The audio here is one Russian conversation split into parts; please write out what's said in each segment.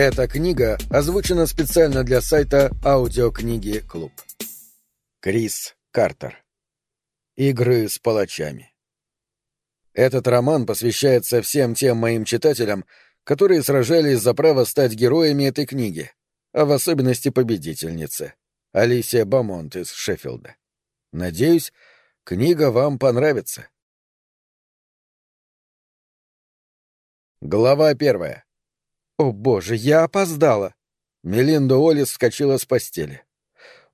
Эта книга озвучена специально для сайта аудиокниги «Клуб». Крис Картер. Игры с палачами. Этот роман посвящается всем тем моим читателям, которые сражались за право стать героями этой книги, а в особенности победительнице, Алисия Бамонт из Шеффилда. Надеюсь, книга вам понравится. Глава первая. «О, боже, я опоздала!» Мелинда Олис вскочила с постели.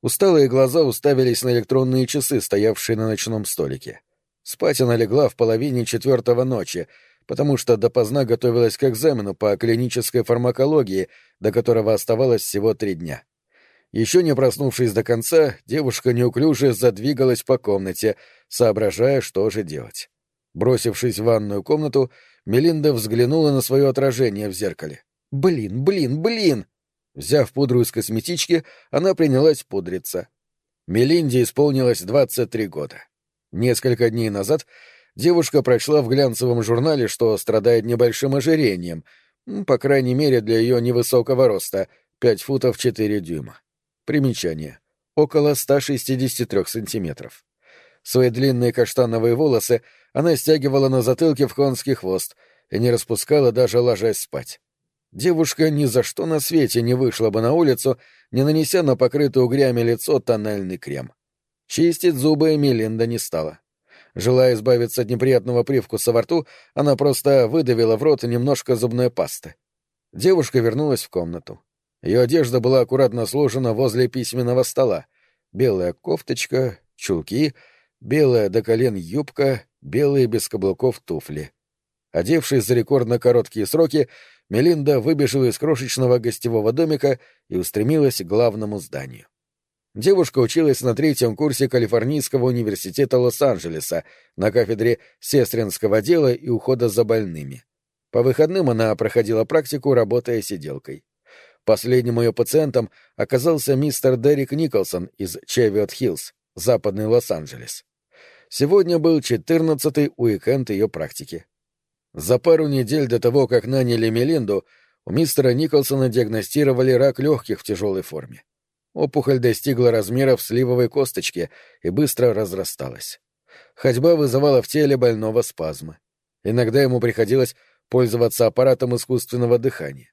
Усталые глаза уставились на электронные часы, стоявшие на ночном столике. Спать она легла в половине четвертого ночи, потому что допоздна готовилась к экзамену по клинической фармакологии, до которого оставалось всего три дня. Еще не проснувшись до конца, девушка неуклюже задвигалась по комнате, соображая, что же делать. Бросившись в ванную комнату, Мелинда взглянула на свое отражение в зеркале. Блин, блин, блин! Взяв пудру из косметички, она принялась пудриться. Мелинде исполнилось 23 года. Несколько дней назад девушка прочла в глянцевом журнале, что страдает небольшим ожирением, по крайней мере для ее невысокого роста, 5 футов 4 дюйма. Примечание. Около 163 сантиметров. Свои длинные каштановые волосы она стягивала на затылке в конский хвост и не распускала даже ложась спать. Девушка ни за что на свете не вышла бы на улицу, не нанеся на покрытое угрями лицо тональный крем. Чистить зубы Мелинда не стала. Желая избавиться от неприятного привкуса во рту, она просто выдавила в рот немножко зубной пасты. Девушка вернулась в комнату. Ее одежда была аккуратно сложена возле письменного стола. Белая кофточка, чулки, белая до колен юбка, белые без каблуков туфли. Одевшись за рекордно короткие сроки, Мелинда выбежала из крошечного гостевого домика и устремилась к главному зданию. Девушка училась на третьем курсе Калифорнийского университета Лос-Анджелеса на кафедре сестринского дела и ухода за больными. По выходным она проходила практику, работая сиделкой. Последним ее пациентом оказался мистер Дерек Николсон из Чевиот-Хиллз, западный Лос-Анджелес. Сегодня был четырнадцатый уикенд ее практики. За пару недель до того, как наняли Мелинду, у мистера Николсона диагностировали рак легких в тяжелой форме. Опухоль достигла размеров сливовой косточки и быстро разрасталась. Ходьба вызывала в теле больного спазмы. Иногда ему приходилось пользоваться аппаратом искусственного дыхания.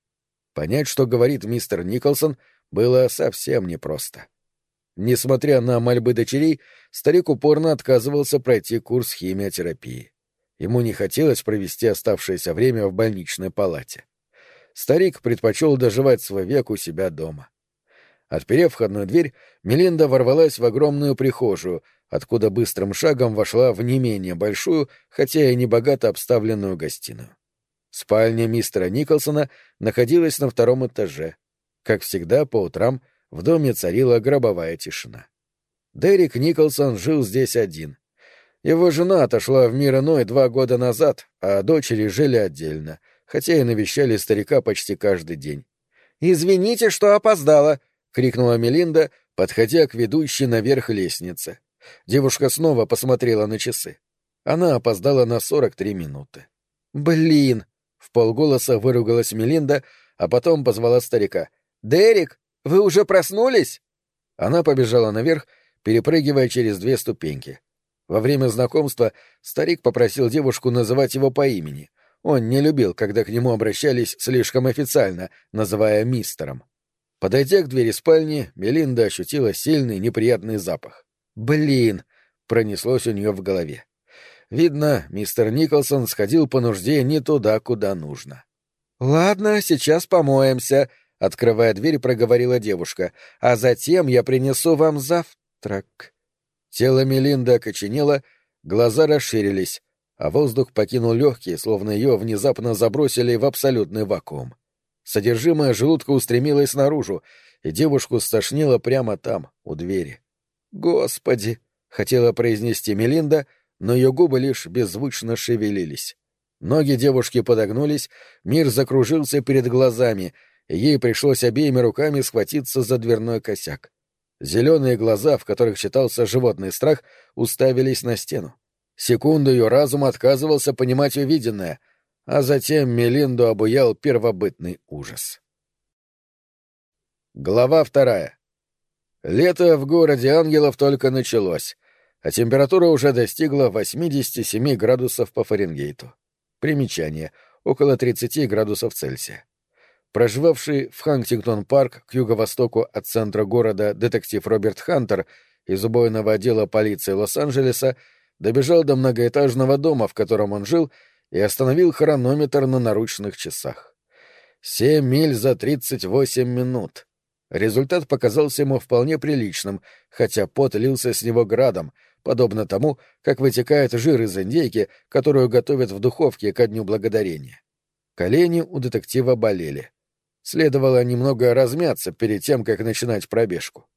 Понять, что говорит мистер Николсон, было совсем непросто. Несмотря на мольбы дочерей, старик упорно отказывался пройти курс химиотерапии. Ему не хотелось провести оставшееся время в больничной палате. Старик предпочел доживать свой век у себя дома. Отперев входную дверь, Мелинда ворвалась в огромную прихожую, откуда быстрым шагом вошла в не менее большую, хотя и небогато обставленную гостиную. Спальня мистера Николсона находилась на втором этаже. Как всегда, по утрам в доме царила гробовая тишина. Дерек Николсон жил здесь один. Его жена отошла в мир иной два года назад, а дочери жили отдельно, хотя и навещали старика почти каждый день. «Извините, что опоздала!» — крикнула Мелинда, подходя к ведущей наверх лестнице. Девушка снова посмотрела на часы. Она опоздала на сорок три минуты. «Блин!» — в полголоса выругалась Мелинда, а потом позвала старика. «Дерек, вы уже проснулись?» Она побежала наверх, перепрыгивая через две ступеньки. Во время знакомства старик попросил девушку называть его по имени. Он не любил, когда к нему обращались слишком официально, называя мистером. Подойдя к двери спальни, Мелинда ощутила сильный неприятный запах. «Блин!» — пронеслось у нее в голове. Видно, мистер Николсон сходил по нужде не туда, куда нужно. «Ладно, сейчас помоемся», — открывая дверь, проговорила девушка. «А затем я принесу вам завтрак». Тело Мелинды окоченело, глаза расширились, а воздух покинул легкие, словно ее внезапно забросили в абсолютный вакуум. Содержимое желудка устремилось наружу, и девушку стошнило прямо там, у двери. «Господи!» — хотела произнести Мелинда, но ее губы лишь беззвучно шевелились. Ноги девушки подогнулись, мир закружился перед глазами, и ей пришлось обеими руками схватиться за дверной косяк. Зеленые глаза, в которых читался животный страх, уставились на стену. Секунду ее разум отказывался понимать увиденное, а затем Мелинду обуял первобытный ужас. Глава вторая. Лето в городе ангелов только началось, а температура уже достигла 87 градусов по Фаренгейту. Примечание. Около 30 градусов Цельсия. Проживавший в Хантингтон-парк к юго-востоку от центра города детектив Роберт Хантер из убойного отдела полиции Лос-Анджелеса добежал до многоэтажного дома, в котором он жил, и остановил хронометр на наручных часах. Семь миль за тридцать восемь минут. Результат показался ему вполне приличным, хотя пот лился с него градом, подобно тому, как вытекает жир из индейки, которую готовят в духовке ко дню благодарения. Колени у детектива болели. Следовало немного размяться перед тем, как начинать пробежку.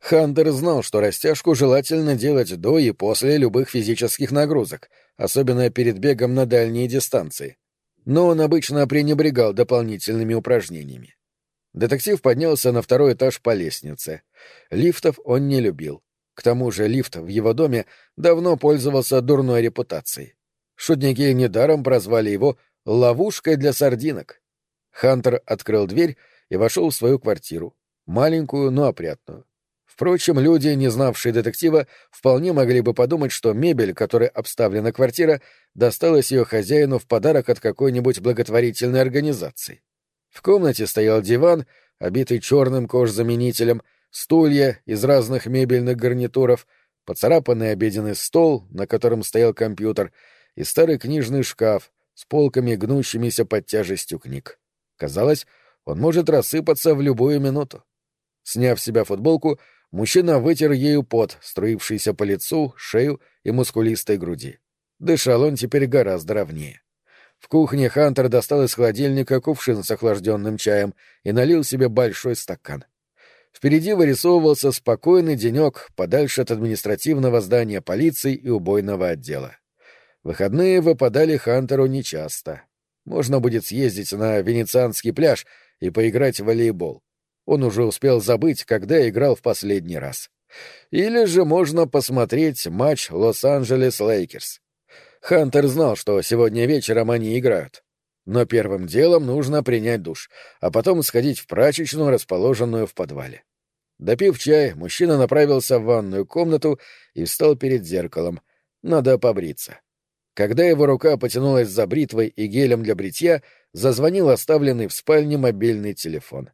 Хантер знал, что растяжку желательно делать до и после любых физических нагрузок, особенно перед бегом на дальние дистанции. Но он обычно пренебрегал дополнительными упражнениями. Детектив поднялся на второй этаж по лестнице. Лифтов он не любил. К тому же лифт в его доме давно пользовался дурной репутацией. Шутники недаром прозвали его «ловушкой для сардинок». Хантер открыл дверь и вошел в свою квартиру. Маленькую, но опрятную. Впрочем, люди, не знавшие детектива, вполне могли бы подумать, что мебель, которой обставлена квартира, досталась ее хозяину в подарок от какой-нибудь благотворительной организации. В комнате стоял диван, обитый черным кожзаменителем, стулья из разных мебельных гарнитуров, поцарапанный обеденный стол, на котором стоял компьютер, и старый книжный шкаф с полками, гнущимися под тяжестью книг. Казалось, он может рассыпаться в любую минуту. Сняв с себя футболку, мужчина вытер ею пот, струившийся по лицу, шею и мускулистой груди. Дышал он теперь гораздо ровнее. В кухне Хантер достал из холодильника кувшин с охлажденным чаем и налил себе большой стакан. Впереди вырисовывался спокойный денек подальше от административного здания полиции и убойного отдела. Выходные выпадали Хантеру нечасто. Можно будет съездить на венецианский пляж и поиграть в волейбол. Он уже успел забыть, когда играл в последний раз. Или же можно посмотреть матч Лос-Анджелес Лейкерс. Хантер знал, что сегодня вечером они играют. Но первым делом нужно принять душ, а потом сходить в прачечную, расположенную в подвале. Допив чай, мужчина направился в ванную комнату и встал перед зеркалом. Надо побриться. Когда его рука потянулась за бритвой и гелем для бритья, зазвонил оставленный в спальне мобильный телефон.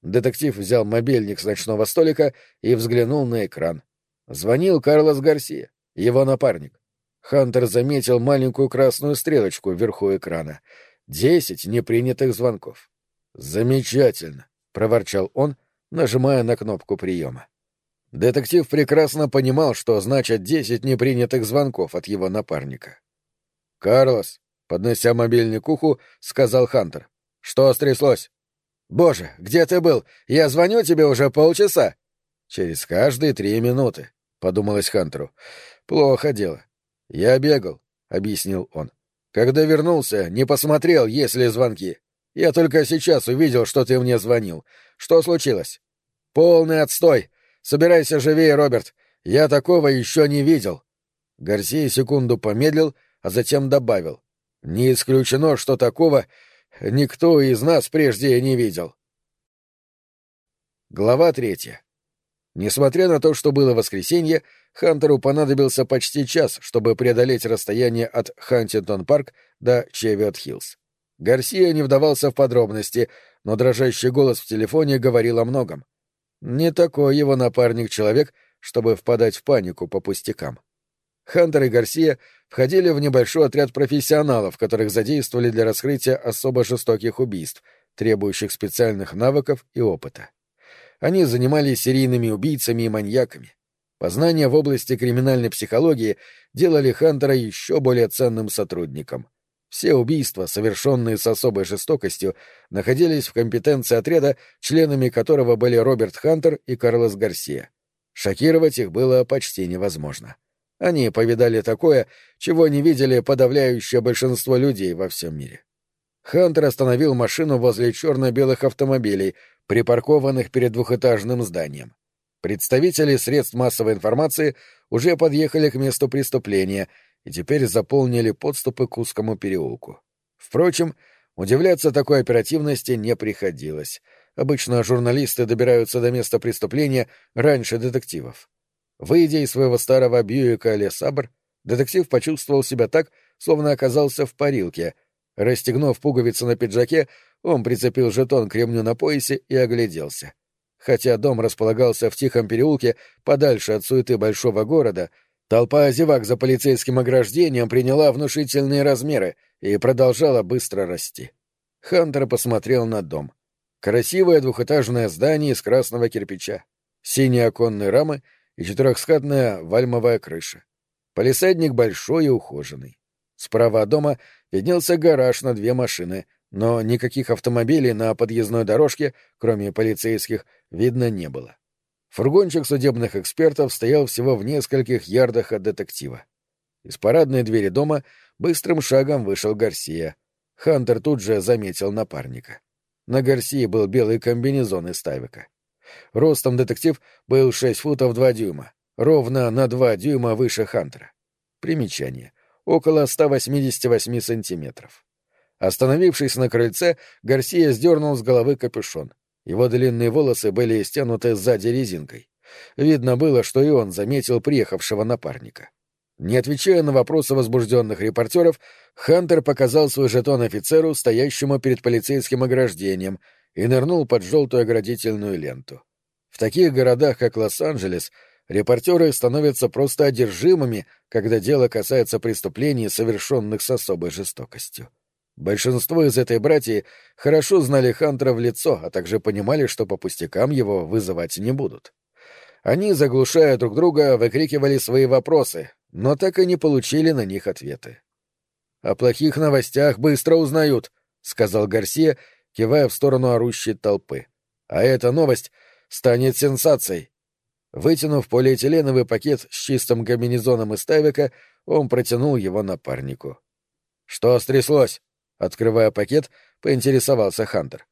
Детектив взял мобильник с ночного столика и взглянул на экран. Звонил Карлос Гарсия, его напарник. Хантер заметил маленькую красную стрелочку вверху экрана. Десять непринятых звонков. «Замечательно», — проворчал он, нажимая на кнопку приема. Детектив прекрасно понимал, что значит десять непринятых звонков от его напарника. «Карлос», — поднося мобильник к уху, сказал Хантер. «Что стряслось?» «Боже, где ты был? Я звоню тебе уже полчаса». «Через каждые три минуты», — подумалось Хантеру. «Плохо дело. «Я бегал», — объяснил он. «Когда вернулся, не посмотрел, есть ли звонки. Я только сейчас увидел, что ты мне звонил. Что случилось?» «Полный отстой. Собирайся живее, Роберт. Я такого еще не видел». Гарсия секунду помедлил, а затем добавил. «Не исключено, что такого никто из нас прежде не видел». Глава третья. Несмотря на то, что было воскресенье, Хантеру понадобился почти час, чтобы преодолеть расстояние от Хантингтон-парк до Чевиот-Хиллз. Гарсия не вдавался в подробности, но дрожащий голос в телефоне говорил о многом. Не такой его напарник-человек, чтобы впадать в панику по пустякам. Хантер и Гарсия входили в небольшой отряд профессионалов, которых задействовали для раскрытия особо жестоких убийств, требующих специальных навыков и опыта. Они занимались серийными убийцами и маньяками. Познания в области криминальной психологии делали Хантера еще более ценным сотрудником. Все убийства, совершенные с особой жестокостью, находились в компетенции отряда, членами которого были Роберт Хантер и Карлос Гарсия. Шокировать их было почти невозможно. Они повидали такое, чего не видели подавляющее большинство людей во всем мире. Хантер остановил машину возле черно-белых автомобилей, припаркованных перед двухэтажным зданием. Представители средств массовой информации уже подъехали к месту преступления и теперь заполнили подступы к узкому переулку. Впрочем, удивляться такой оперативности не приходилось. Обычно журналисты добираются до места преступления раньше детективов. Выйдя из своего старого Бьюика Лесабр, детектив почувствовал себя так, словно оказался в парилке. Расстегнув пуговицы на пиджаке, он прицепил жетон к ремню на поясе и огляделся. Хотя дом располагался в тихом переулке, подальше от суеты большого города, толпа зевак за полицейским ограждением приняла внушительные размеры и продолжала быстро расти. Хантер посмотрел на дом. Красивое двухэтажное здание из красного кирпича, синие оконные рамы и четырехскатная вальмовая крыша. Полисадник большой и ухоженный. Справа от дома виднелся гараж на две машины, но никаких автомобилей на подъездной дорожке, кроме полицейских, видно не было. Фургончик судебных экспертов стоял всего в нескольких ярдах от детектива. Из парадной двери дома быстрым шагом вышел Гарсия. Хантер тут же заметил напарника. На Гарсии был белый комбинезон из Тайвика. Ростом детектив был 6 футов 2 дюйма, ровно на 2 дюйма выше Хантера. Примечание. Около 188 сантиметров. Остановившись на крыльце, Гарсия сдернул с головы капюшон. Его длинные волосы были стянуты сзади резинкой. Видно было, что и он заметил приехавшего напарника. Не отвечая на вопросы возбужденных репортеров, Хантер показал свой жетон офицеру, стоящему перед полицейским ограждением, и нырнул под желтую оградительную ленту. В таких городах, как Лос-Анджелес, репортеры становятся просто одержимыми, когда дело касается преступлений, совершенных с особой жестокостью. Большинство из этой братьи хорошо знали Хантера в лицо, а также понимали, что по пустякам его вызывать не будут. Они, заглушая друг друга, выкрикивали свои вопросы, но так и не получили на них ответы. «О плохих новостях быстро узнают», — сказал Гарсия, кивая в сторону орущей толпы. «А эта новость станет сенсацией». Вытянув полиэтиленовый пакет с чистым комбинезоном из тавика, он протянул его напарнику. «Что стряслось?» — открывая пакет, поинтересовался Хантер.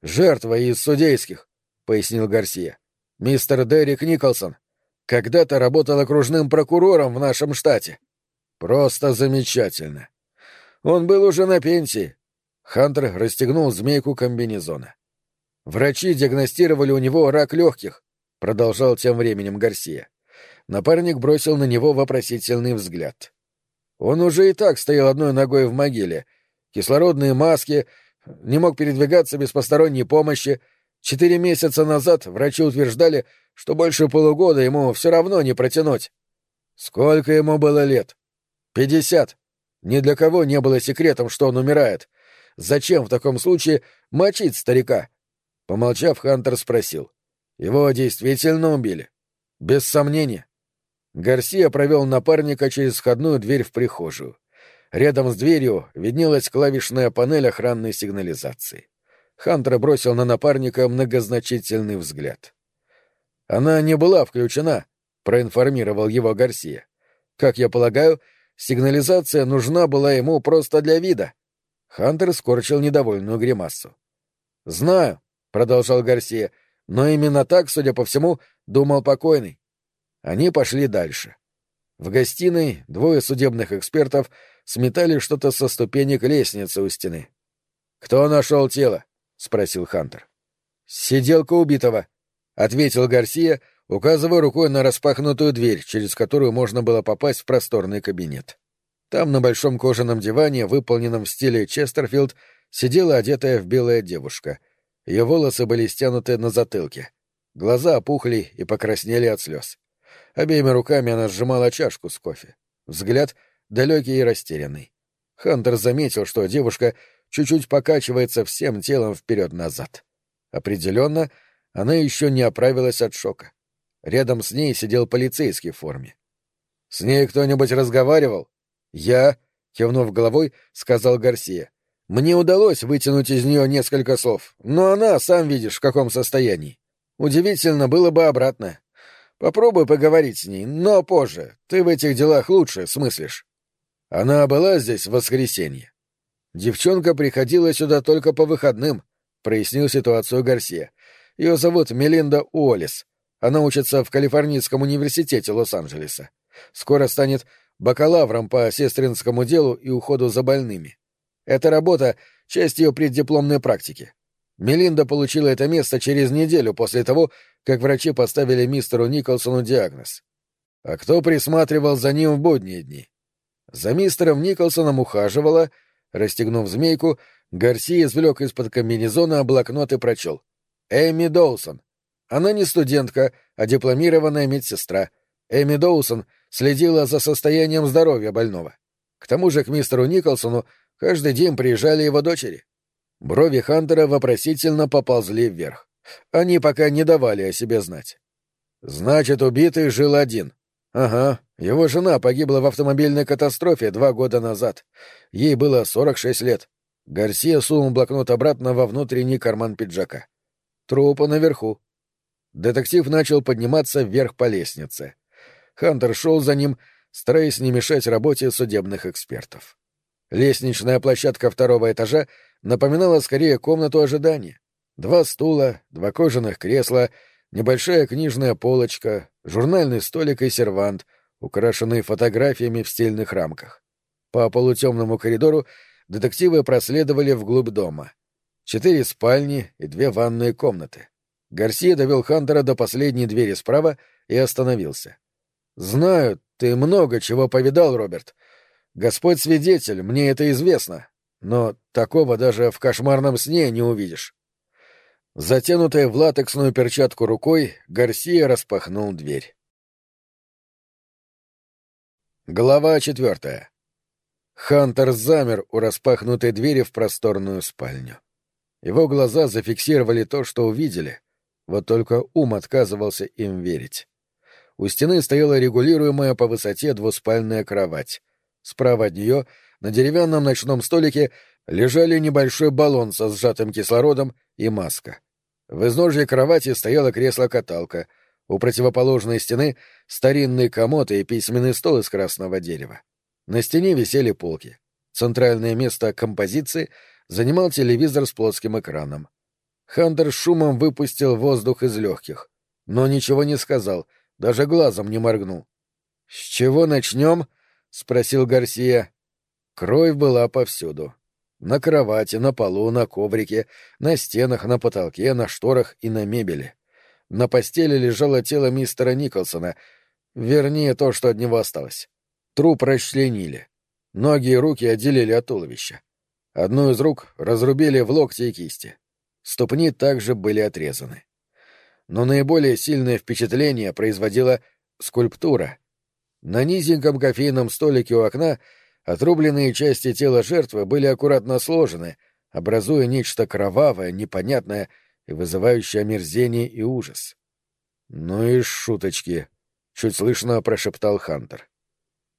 «Жертва из судейских», — пояснил Гарсия. «Мистер Дерек Николсон когда-то работал окружным прокурором в нашем штате. Просто замечательно. Он был уже на пенсии. Хантер расстегнул змейку комбинезона. Врачи диагностировали у него рак легких, продолжал тем временем Гарсия. Напарник бросил на него вопросительный взгляд. Он уже и так стоял одной ногой в могиле. Кислородные маски, не мог передвигаться без посторонней помощи. Четыре месяца назад врачи утверждали, что больше полугода ему все равно не протянуть. Сколько ему было лет? Пятьдесят. Ни для кого не было секретом, что он умирает. Зачем в таком случае мочить старика? Помолчав, Хантер спросил. Его действительно убили? Без сомнения. Гарсия провел напарника через входную дверь в прихожую. Рядом с дверью виднелась клавишная панель охранной сигнализации. Хантер бросил на напарника многозначительный взгляд. «Она не была включена», — проинформировал его Гарсия. «Как я полагаю, Сигнализация нужна была ему просто для вида. Хантер скорчил недовольную гримасу. «Знаю», — продолжал Гарсия, — «но именно так, судя по всему, думал покойный». Они пошли дальше. В гостиной двое судебных экспертов сметали что-то со ступенек лестницы у стены. «Кто нашел тело?» — спросил Хантер. «Сиделка убитого», — ответил Гарсия, указывая рукой на распахнутую дверь, через которую можно было попасть в просторный кабинет. Там на большом кожаном диване, выполненном в стиле Честерфилд, сидела одетая в белая девушка. Ее волосы были стянуты на затылке. Глаза опухли и покраснели от слез. Обеими руками она сжимала чашку с кофе. Взгляд далекий и растерянный. Хантер заметил, что девушка чуть-чуть покачивается всем телом вперед-назад. Определенно, она еще не оправилась от шока. Рядом с ней сидел полицейский в форме. «С ней кто-нибудь разговаривал?» «Я», — кивнув головой, сказал Гарсия. «Мне удалось вытянуть из нее несколько слов, но она, сам видишь, в каком состоянии. Удивительно было бы обратно. Попробуй поговорить с ней, но позже. Ты в этих делах лучше смыслишь». Она была здесь в воскресенье. Девчонка приходила сюда только по выходным, — прояснил ситуацию Гарсия. Ее зовут Мелинда Уоллес. Она учится в Калифорнийском университете Лос-Анджелеса. Скоро станет бакалавром по сестринскому делу и уходу за больными. Эта работа — часть ее преддипломной практики. Мелинда получила это место через неделю после того, как врачи поставили мистеру Николсону диагноз. А кто присматривал за ним в будние дни? За мистером Николсоном ухаживала, расстегнув змейку, Гарсия извлек из-под комбинезона блокнот и прочел. Эми Доусон. Она не студентка, а дипломированная медсестра. Эми Доусон следила за состоянием здоровья больного. К тому же к мистеру Николсону каждый день приезжали его дочери. Брови Хантера вопросительно поползли вверх. Они пока не давали о себе знать. Значит, убитый жил один. Ага, его жена погибла в автомобильной катастрофе два года назад. Ей было 46 лет. Гарсия сунул блокнот обратно во внутренний карман пиджака. Трупа наверху. Детектив начал подниматься вверх по лестнице. Хантер шел за ним, стараясь не мешать работе судебных экспертов. Лестничная площадка второго этажа напоминала скорее комнату ожидания. Два стула, два кожаных кресла, небольшая книжная полочка, журнальный столик и сервант, украшенные фотографиями в стильных рамках. По полутемному коридору детективы проследовали вглубь дома. Четыре спальни и две ванные комнаты. Гарсия довел Хантера до последней двери справа и остановился. «Знаю, ты много чего повидал, Роберт, Господь свидетель, мне это известно, но такого даже в кошмарном сне не увидишь. Затянутая в латексную перчатку рукой, Гарсия распахнул дверь. Глава четвертая. Хантер замер у распахнутой двери в просторную спальню. Его глаза зафиксировали то, что увидели, вот только ум отказывался им верить. У стены стояла регулируемая по высоте двуспальная кровать. Справа от нее, на деревянном ночном столике, лежали небольшой баллон со сжатым кислородом и маска. В изножье кровати стояло кресло-каталка, у противоположной стены — старинный комод и письменный стол из красного дерева. На стене висели полки. Центральное место композиции занимал телевизор с плоским экраном. Хантер шумом выпустил воздух из легких, но ничего не сказал, даже глазом не моргнул. — С чего начнем? — спросил Гарсия. Кровь была повсюду. На кровати, на полу, на коврике, на стенах, на потолке, на шторах и на мебели. На постели лежало тело мистера Николсона, вернее, то, что от него осталось. Труп расчленили. Ноги и руки отделили от туловища. Одну из рук разрубили в локти и кисти. Ступни также были отрезаны. Но наиболее сильное впечатление производила скульптура, на низеньком кофейном столике у окна отрубленные части тела жертвы были аккуратно сложены, образуя нечто кровавое, непонятное и вызывающее омерзение и ужас. «Ну и шуточки», — чуть слышно прошептал Хантер.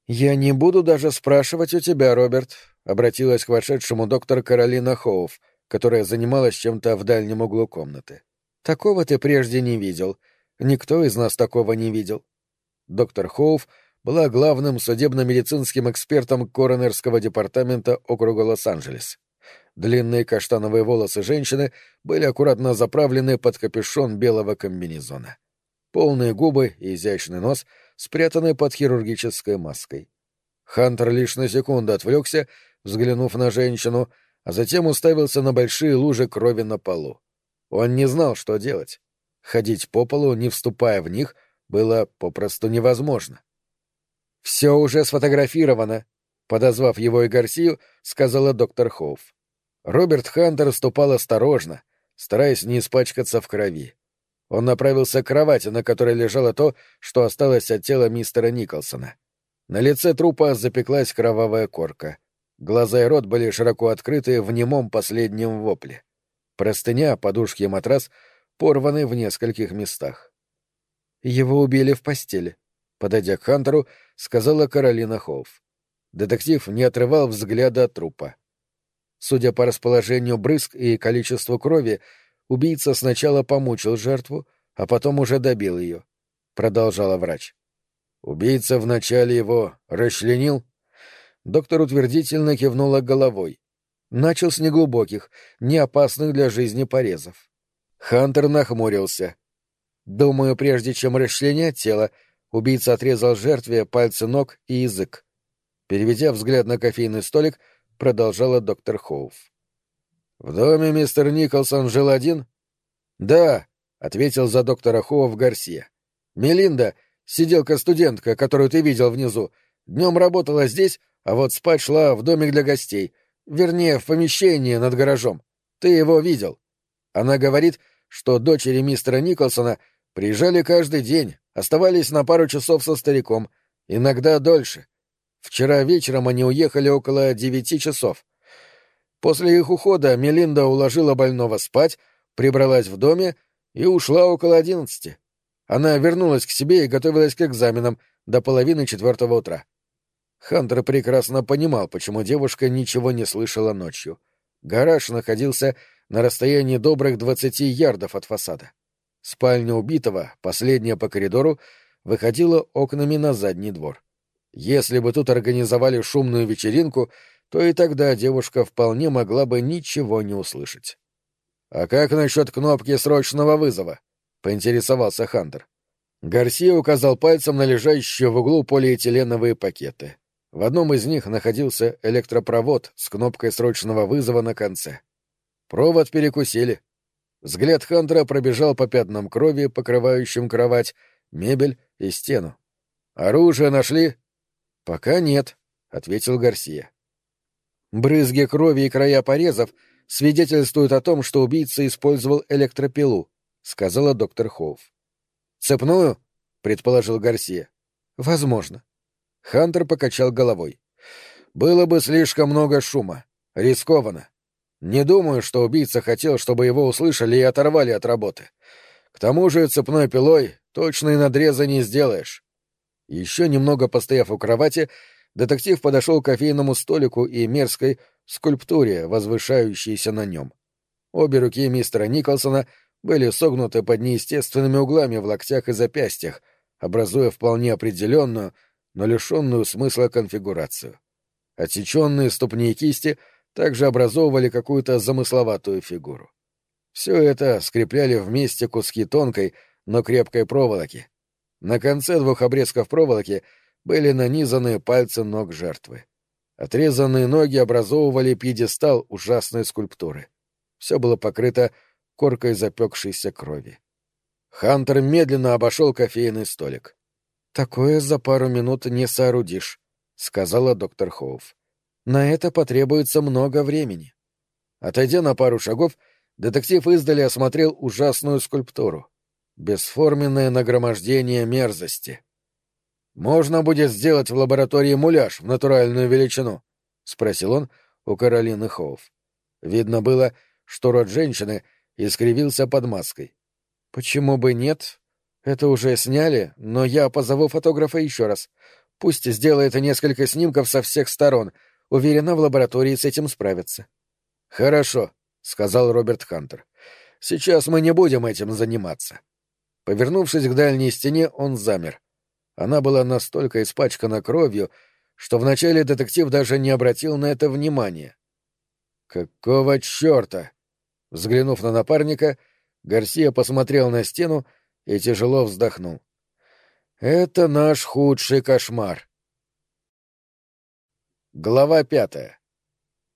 «Я не буду даже спрашивать у тебя, Роберт», — обратилась к вошедшему доктор Каролина Хоуф, которая занималась чем-то в дальнем углу комнаты. «Такого ты прежде не видел. Никто из нас такого не видел». Доктор Хоуф — была главным судебно-медицинским экспертом коронерского департамента округа Лос-Анджелес. Длинные каштановые волосы женщины были аккуратно заправлены под капюшон белого комбинезона. Полные губы и изящный нос спрятаны под хирургической маской. Хантер лишь на секунду отвлекся, взглянув на женщину, а затем уставился на большие лужи крови на полу. Он не знал, что делать. Ходить по полу, не вступая в них, было попросту невозможно. «Все уже сфотографировано», — подозвав его и Гарсию, сказала доктор Хоуф. Роберт Хантер ступал осторожно, стараясь не испачкаться в крови. Он направился к кровати, на которой лежало то, что осталось от тела мистера Николсона. На лице трупа запеклась кровавая корка. Глаза и рот были широко открыты в немом последнем вопле. Простыня, подушки и матрас порваны в нескольких местах. Его убили в постели. Подойдя к Хантеру, — сказала Каролина Хоуф. Детектив не отрывал взгляда от трупа. Судя по расположению брызг и количеству крови, убийца сначала помучил жертву, а потом уже добил ее, — продолжала врач. Убийца вначале его расчленил? Доктор утвердительно кивнула головой. Начал с неглубоких, не опасных для жизни порезов. Хантер нахмурился. Думаю, прежде чем расчленять тело, Убийца отрезал жертве пальцы ног и язык. Переведя взгляд на кофейный столик, продолжала доктор Хоуф. В доме мистер Николсон жил один? Да, ответил за доктора Хоув Гарсия. Мелинда, сиделка-студентка, которую ты видел внизу, днем работала здесь, а вот спать шла в домик для гостей, вернее, в помещении над гаражом. Ты его видел. Она говорит, что дочери мистера Николсона приезжали каждый день, оставались на пару часов со стариком, иногда дольше. Вчера вечером они уехали около девяти часов. После их ухода Мелинда уложила больного спать, прибралась в доме и ушла около одиннадцати. Она вернулась к себе и готовилась к экзаменам до половины четвертого утра. Хантер прекрасно понимал, почему девушка ничего не слышала ночью. Гараж находился на расстоянии добрых двадцати ярдов от фасада. Спальня убитого, последняя по коридору, выходила окнами на задний двор. Если бы тут организовали шумную вечеринку, то и тогда девушка вполне могла бы ничего не услышать. «А как насчет кнопки срочного вызова?» — поинтересовался Хантер. Гарсия указал пальцем на лежащие в углу полиэтиленовые пакеты. В одном из них находился электропровод с кнопкой срочного вызова на конце. Провод перекусили. Взгляд Хантера пробежал по пятнам крови, покрывающим кровать, мебель и стену. «Оружие нашли?» «Пока нет», — ответил Гарсия. Брызги крови и края порезов свидетельствуют о том, что убийца использовал электропилу, — сказала доктор Хоуф. «Цепную?» — предположил Гарсия. «Возможно». Хантер покачал головой. «Было бы слишком много шума. Рискованно. Не думаю, что убийца хотел, чтобы его услышали и оторвали от работы. К тому же цепной пилой точные надрезы не сделаешь. Еще немного постояв у кровати, детектив подошел к кофейному столику и мерзкой скульптуре, возвышающейся на нем. Обе руки мистера Николсона были согнуты под неестественными углами в локтях и запястьях, образуя вполне определенную, но лишенную смысла конфигурацию. Отсеченные ступни и кисти — также образовывали какую-то замысловатую фигуру. Все это скрепляли вместе куски тонкой, но крепкой проволоки. На конце двух обрезков проволоки были нанизаны пальцы ног жертвы. Отрезанные ноги образовывали пьедестал ужасной скульптуры. Все было покрыто коркой запекшейся крови. Хантер медленно обошел кофейный столик. «Такое за пару минут не соорудишь», — сказала доктор Хоуф. На это потребуется много времени. Отойдя на пару шагов, детектив издали осмотрел ужасную скульптуру. Бесформенное нагромождение мерзости. «Можно будет сделать в лаборатории муляж в натуральную величину?» — спросил он у Каролины Хоуф. Видно было, что рот женщины искривился под маской. «Почему бы нет? Это уже сняли, но я позову фотографа еще раз. Пусть сделает несколько снимков со всех сторон — Уверена, в лаборатории с этим справятся. Хорошо, сказал Роберт Хантер. Сейчас мы не будем этим заниматься. Повернувшись к дальней стене, он замер. Она была настолько испачкана кровью, что вначале детектив даже не обратил на это внимания. «Какого черта?» Взглянув на напарника, Гарсия посмотрел на стену и тяжело вздохнул. «Это наш худший кошмар. Глава пятая.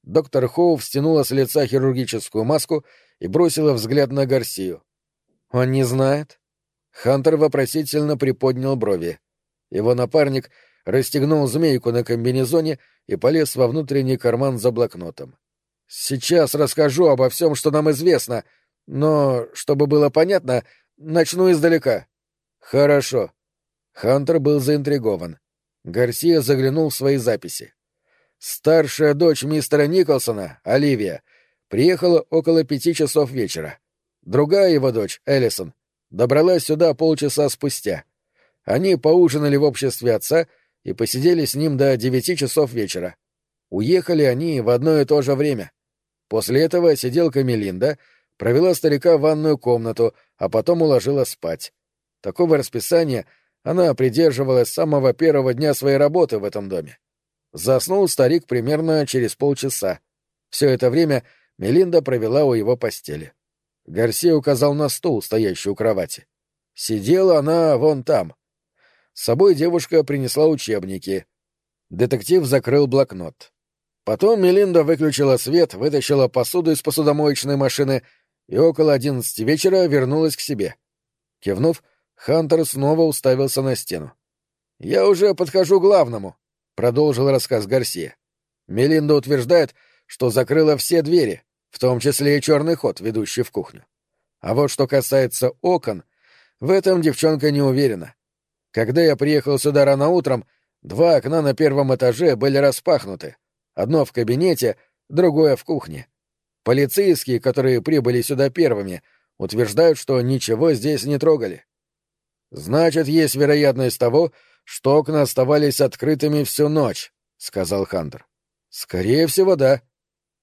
Доктор Хоув стянула с лица хирургическую маску и бросила взгляд на Гарсию. «Он не знает?» Хантер вопросительно приподнял брови. Его напарник расстегнул змейку на комбинезоне и полез во внутренний карман за блокнотом. «Сейчас расскажу обо всем, что нам известно, но, чтобы было понятно, начну издалека». «Хорошо». Хантер был заинтригован. Гарсия заглянул в свои записи. Старшая дочь мистера Николсона, Оливия, приехала около пяти часов вечера. Другая его дочь, Эллисон, добралась сюда полчаса спустя. Они поужинали в обществе отца и посидели с ним до девяти часов вечера. Уехали они в одно и то же время. После этого сиделка Мелинда провела старика в ванную комнату, а потом уложила спать. Такого расписания она придерживалась с самого первого дня своей работы в этом доме. Заснул старик примерно через полчаса. Все это время Мелинда провела у его постели. Гарсия указал на стул, стоящий у кровати. Сидела она вон там. С собой девушка принесла учебники. Детектив закрыл блокнот. Потом Мелинда выключила свет, вытащила посуду из посудомоечной машины и около одиннадцати вечера вернулась к себе. Кивнув, Хантер снова уставился на стену. «Я уже подхожу к главному», — продолжил рассказ Гарсия. Мелинда утверждает, что закрыла все двери, в том числе и черный ход, ведущий в кухню. А вот что касается окон, в этом девчонка не уверена. Когда я приехал сюда рано утром, два окна на первом этаже были распахнуты. Одно в кабинете, другое в кухне. Полицейские, которые прибыли сюда первыми, утверждают, что ничего здесь не трогали. Значит, есть вероятность того, что окна оставались открытыми всю ночь, — сказал Хантер. Скорее всего, да.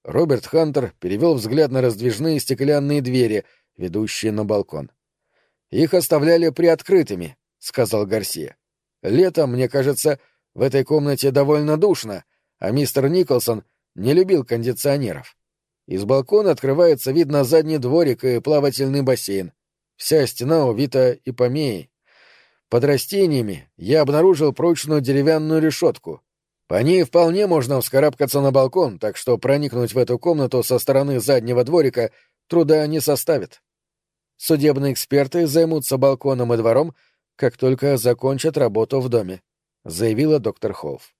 Роберт Хантер перевел взгляд на раздвижные стеклянные двери, ведущие на балкон. Их оставляли приоткрытыми, — сказал Гарсия. Летом, мне кажется, в этой комнате довольно душно, а мистер Николсон не любил кондиционеров. Из балкона открывается вид на задний дворик и плавательный бассейн. Вся стена увита ипомеей. Под растениями я обнаружил прочную деревянную решетку. По ней вполне можно вскарабкаться на балкон, так что проникнуть в эту комнату со стороны заднего дворика труда не составит. Судебные эксперты займутся балконом и двором, как только закончат работу в доме, — заявила доктор Холф.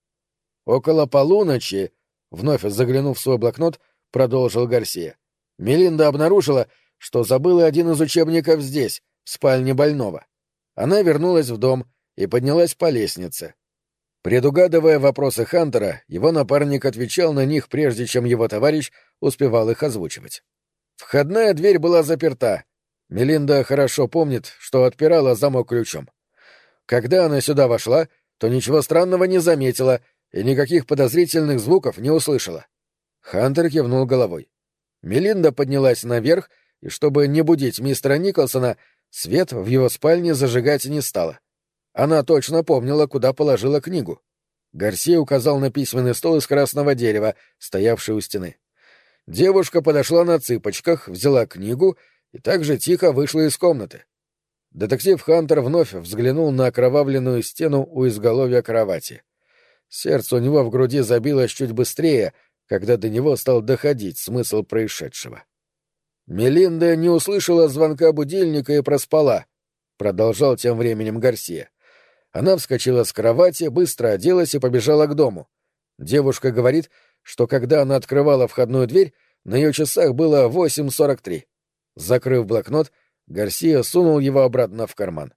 Около полуночи, вновь заглянув в свой блокнот, продолжил Гарсия, Мелинда обнаружила, что забыла один из учебников здесь, в спальне больного. Она вернулась в дом и поднялась по лестнице. Предугадывая вопросы Хантера, его напарник отвечал на них, прежде чем его товарищ успевал их озвучивать. Входная дверь была заперта. Мелинда хорошо помнит, что отпирала замок ключом. Когда она сюда вошла, то ничего странного не заметила и никаких подозрительных звуков не услышала. Хантер кивнул головой. Мелинда поднялась наверх, и чтобы не будить мистера Николсона, Свет в его спальне зажигать не стала. Она точно помнила, куда положила книгу. Гарсия указал на письменный стол из красного дерева, стоявший у стены. Девушка подошла на цыпочках, взяла книгу и также тихо вышла из комнаты. Детектив Хантер вновь взглянул на окровавленную стену у изголовья кровати. Сердце у него в груди забилось чуть быстрее, когда до него стал доходить смысл происшедшего. Мелинда не услышала звонка будильника и проспала, продолжал тем временем Гарсия. Она вскочила с кровати, быстро оделась и побежала к дому. Девушка говорит, что когда она открывала входную дверь, на ее часах было 8.43. Закрыв блокнот, Гарсия сунул его обратно в карман.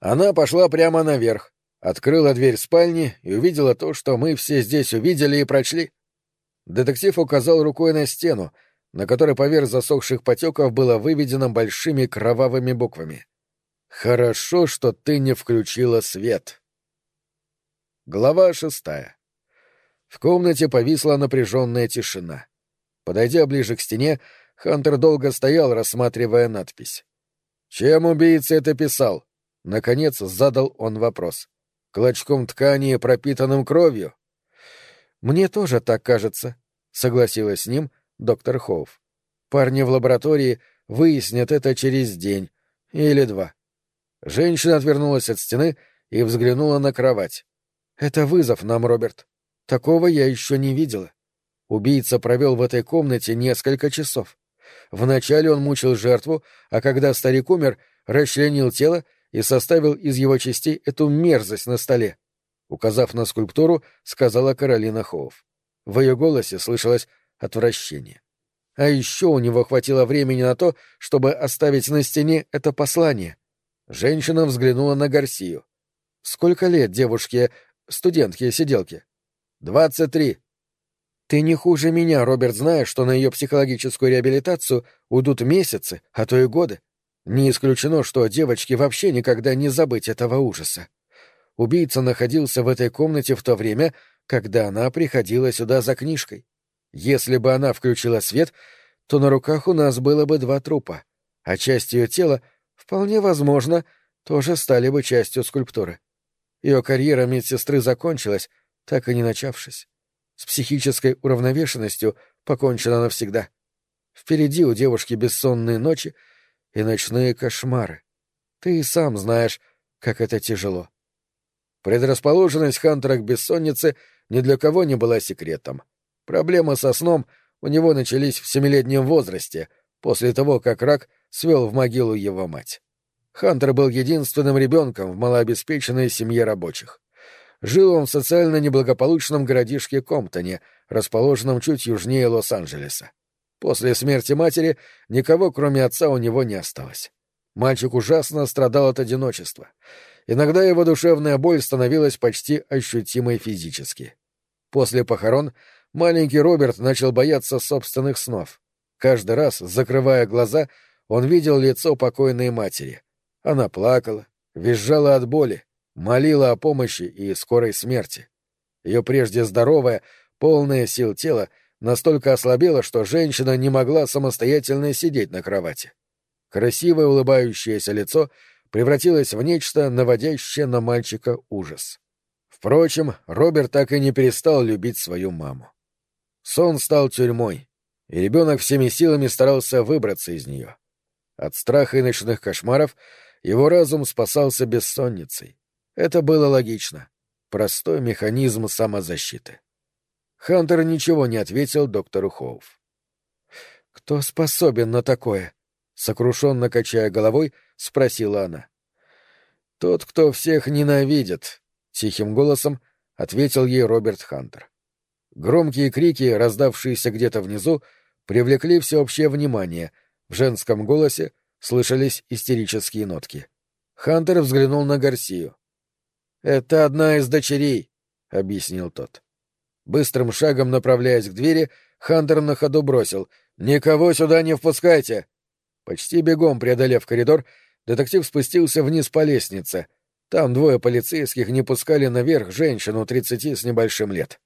Она пошла прямо наверх, открыла дверь спальни и увидела то, что мы все здесь увидели и прочли. Детектив указал рукой на стену, на которой поверх засохших потеков было выведено большими кровавыми буквами. «Хорошо, что ты не включила свет». Глава шестая. В комнате повисла напряженная тишина. Подойдя ближе к стене, Хантер долго стоял, рассматривая надпись. «Чем убийца это писал?» Наконец задал он вопрос. «Клочком ткани, пропитанным кровью?» «Мне тоже так кажется», — согласилась с ним доктор Хоуф. Парни в лаборатории выяснят это через день или два. Женщина отвернулась от стены и взглянула на кровать. «Это вызов нам, Роберт. Такого я еще не видела. Убийца провел в этой комнате несколько часов. Вначале он мучил жертву, а когда старик умер, расчленил тело и составил из его частей эту мерзость на столе. Указав на скульптуру, сказала Каролина Хоуф. В ее голосе слышалось отвращение. А еще у него хватило времени на то, чтобы оставить на стене это послание. Женщина взглянула на Гарсию. «Сколько лет девушке, студентке-сиделке?» «Двадцать три». «Ты не хуже меня, Роберт, знаешь, что на ее психологическую реабилитацию уйдут месяцы, а то и годы. Не исключено, что девочке вообще никогда не забыть этого ужаса. Убийца находился в этой комнате в то время, когда она приходила сюда за книжкой. Если бы она включила свет, то на руках у нас было бы два трупа, а часть ее тела, вполне возможно, тоже стали бы частью скульптуры. Ее карьера медсестры закончилась, так и не начавшись. С психической уравновешенностью покончено навсегда. Впереди у девушки бессонные ночи и ночные кошмары. Ты и сам знаешь, как это тяжело. Предрасположенность Хантера к бессоннице ни для кого не была секретом. Проблемы со сном у него начались в семилетнем возрасте, после того, как рак свел в могилу его мать. Хантер был единственным ребенком в малообеспеченной семье рабочих. Жил он в социально неблагополучном городишке Комптоне, расположенном чуть южнее Лос-Анджелеса. После смерти матери никого, кроме отца, у него не осталось. Мальчик ужасно страдал от одиночества. Иногда его душевная боль становилась почти ощутимой физически. После похорон маленький Роберт начал бояться собственных снов. Каждый раз, закрывая глаза, он видел лицо покойной матери. Она плакала, визжала от боли, молила о помощи и скорой смерти. Ее прежде здоровое, полное сил тело настолько ослабело, что женщина не могла самостоятельно сидеть на кровати. Красивое улыбающееся лицо превратилось в нечто, наводящее на мальчика ужас. Впрочем, Роберт так и не перестал любить свою маму. Сон стал тюрьмой, и ребенок всеми силами старался выбраться из нее. От страха и ночных кошмаров его разум спасался бессонницей. Это было логично. Простой механизм самозащиты. Хантер ничего не ответил доктору Хоуф. «Кто способен на такое?» — сокрушенно качая головой, спросила она. «Тот, кто всех ненавидит», — тихим голосом ответил ей Роберт Хантер. Громкие крики, раздавшиеся где-то внизу, привлекли всеобщее внимание. В женском голосе слышались истерические нотки. Хантер взглянул на Гарсию. «Это одна из дочерей», — объяснил тот. Быстрым шагом направляясь к двери, Хантер на ходу бросил. «Никого сюда не впускайте!» Почти бегом преодолев коридор, детектив спустился вниз по лестнице. Там двое полицейских не пускали наверх женщину тридцати с небольшим лет.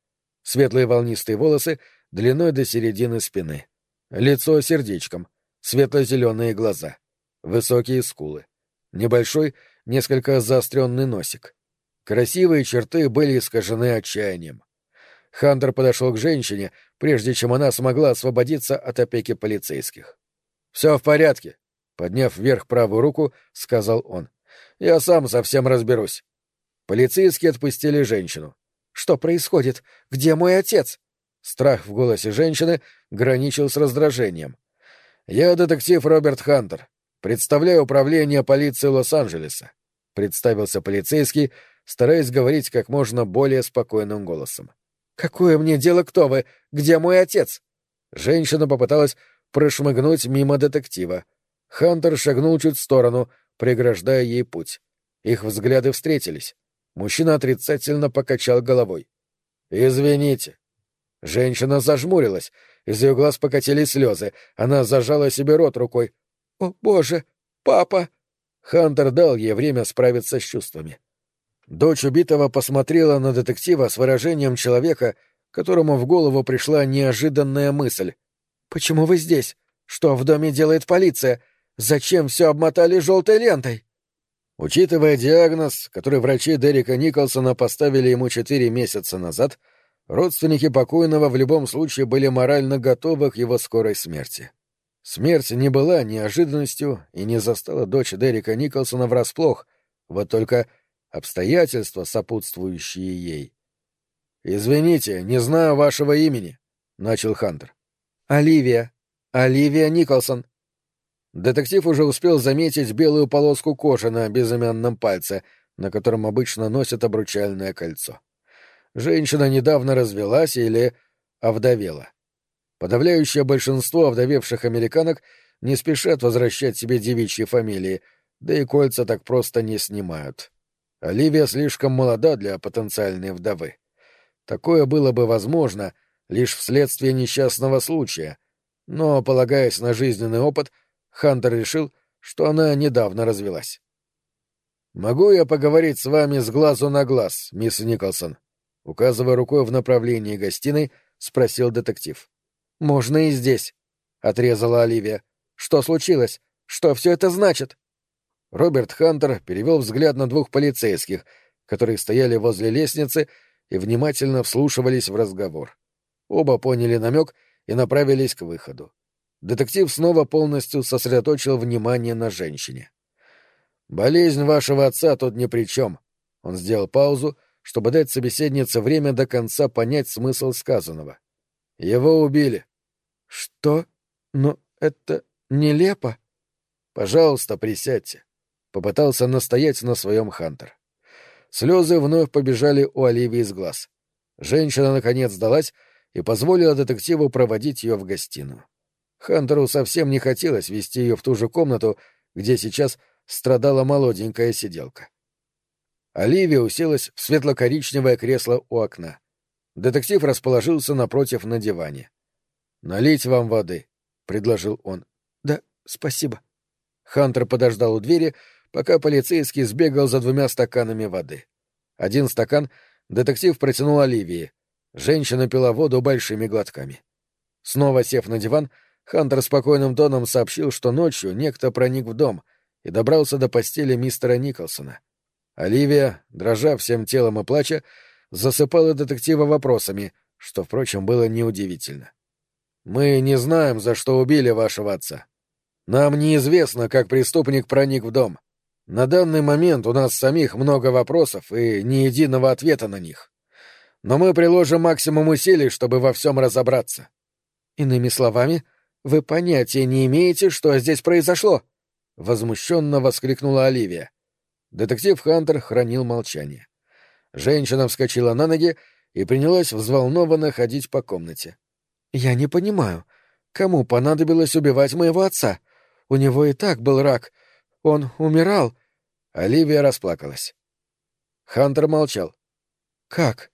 Светлые волнистые волосы длиной до середины спины. Лицо сердечком, светло-зеленые глаза, высокие скулы. Небольшой, несколько заостренный носик. Красивые черты были искажены отчаянием. Хантер подошел к женщине, прежде чем она смогла освободиться от опеки полицейских. «Все в порядке», — подняв вверх правую руку, сказал он. «Я сам совсем разберусь». Полицейские отпустили женщину. «Что происходит? Где мой отец?» Страх в голосе женщины граничил с раздражением. «Я детектив Роберт Хантер. Представляю управление полиции Лос-Анджелеса», — представился полицейский, стараясь говорить как можно более спокойным голосом. «Какое мне дело, кто вы? Где мой отец?» Женщина попыталась прошмыгнуть мимо детектива. Хантер шагнул чуть в сторону, преграждая ей путь. Их взгляды встретились. Мужчина отрицательно покачал головой. «Извините». Женщина зажмурилась, из ее глаз покатились слезы, она зажала себе рот рукой. «О, боже! Папа!» Хантер дал ей время справиться с чувствами. Дочь убитого посмотрела на детектива с выражением человека, которому в голову пришла неожиданная мысль. «Почему вы здесь? Что в доме делает полиция? Зачем все обмотали желтой лентой?» Учитывая диагноз, который врачи Дерека Николсона поставили ему четыре месяца назад, родственники покойного в любом случае были морально готовы к его скорой смерти. Смерть не была неожиданностью и не застала дочь Дерека Николсона врасплох, вот только обстоятельства, сопутствующие ей. «Извините, не знаю вашего имени», — начал Хантер. «Оливия. Оливия Николсон», Детектив уже успел заметить белую полоску кожи на безымянном пальце, на котором обычно носят обручальное кольцо. Женщина недавно развелась или овдовела. Подавляющее большинство овдовевших американок не спешат возвращать себе девичьи фамилии, да и кольца так просто не снимают. Оливия слишком молода для потенциальной вдовы. Такое было бы возможно лишь вследствие несчастного случая, но, полагаясь на жизненный опыт, Хантер решил, что она недавно развелась. «Могу я поговорить с вами с глазу на глаз, мисс Николсон?» Указывая рукой в направлении гостиной, спросил детектив. «Можно и здесь», — отрезала Оливия. «Что случилось? Что все это значит?» Роберт Хантер перевел взгляд на двух полицейских, которые стояли возле лестницы и внимательно вслушивались в разговор. Оба поняли намек и направились к выходу детектив снова полностью сосредоточил внимание на женщине. «Болезнь вашего отца тут ни при чем». Он сделал паузу, чтобы дать собеседнице время до конца понять смысл сказанного. Его убили. Что? Но это нелепо. Пожалуйста, присядьте. Попытался настоять на своем Хантер. Слезы вновь побежали у Оливии из глаз. Женщина, наконец, сдалась и позволила детективу проводить ее в гостиную. Хантеру совсем не хотелось вести ее в ту же комнату, где сейчас страдала молоденькая сиделка. Оливия уселась в светло-коричневое кресло у окна. Детектив расположился напротив на диване. «Налить вам воды», — предложил он. «Да, спасибо». Хантер подождал у двери, пока полицейский сбегал за двумя стаканами воды. Один стакан детектив протянул Оливии. Женщина пила воду большими глотками. Снова сев на диван, Хантер спокойным тоном сообщил, что ночью некто проник в дом и добрался до постели мистера Николсона. Оливия, дрожа всем телом и плача, засыпала детектива вопросами, что, впрочем, было неудивительно. «Мы не знаем, за что убили вашего отца. Нам неизвестно, как преступник проник в дом. На данный момент у нас самих много вопросов и ни единого ответа на них. Но мы приложим максимум усилий, чтобы во всем разобраться». «Иными словами, вы понятия не имеете, что здесь произошло?» — возмущенно воскликнула Оливия. Детектив Хантер хранил молчание. Женщина вскочила на ноги и принялась взволнованно ходить по комнате. «Я не понимаю, кому понадобилось убивать моего отца? У него и так был рак. Он умирал». Оливия расплакалась. Хантер молчал. «Как?»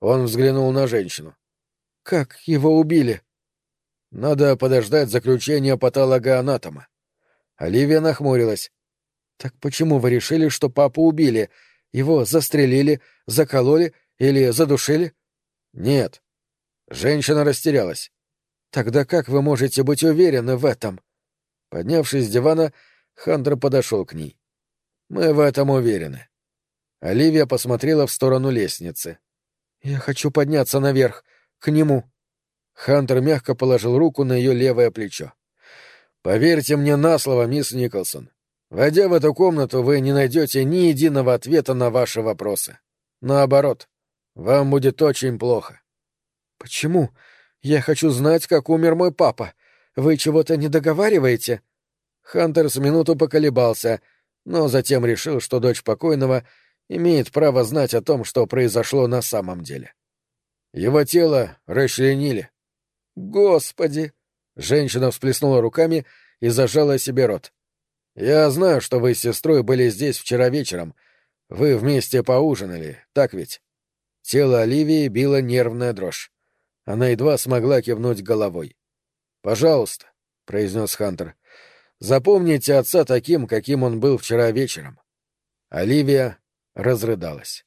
Он взглянул на женщину. «Как его убили?» «Надо подождать заключения патологоанатома». Оливия нахмурилась. «Так почему вы решили, что папу убили? Его застрелили, закололи или задушили?» «Нет». Женщина растерялась. «Тогда как вы можете быть уверены в этом?» Поднявшись с дивана, Хантер подошел к ней. «Мы в этом уверены». Оливия посмотрела в сторону лестницы. «Я хочу подняться наверх, к нему». Хантер мягко положил руку на ее левое плечо. «Поверьте мне на слово, мисс Николсон. Войдя в эту комнату, вы не найдете ни единого ответа на ваши вопросы. Наоборот, вам будет очень плохо. Почему? Я хочу знать, как умер мой папа. Вы чего-то не договариваете? Хантер с минуту поколебался, но затем решил, что дочь покойного имеет право знать о том, что произошло на самом деле. Его тело расчленили. Господи! Женщина всплеснула руками и зажала себе рот. Я знаю, что вы с сестрой были здесь вчера вечером. Вы вместе поужинали, так ведь? Тело Оливии било нервная дрожь. Она едва смогла кивнуть головой. «Пожалуйста», — произнес Хантер, — «запомните отца таким, каким он был вчера вечером». Оливия разрыдалась.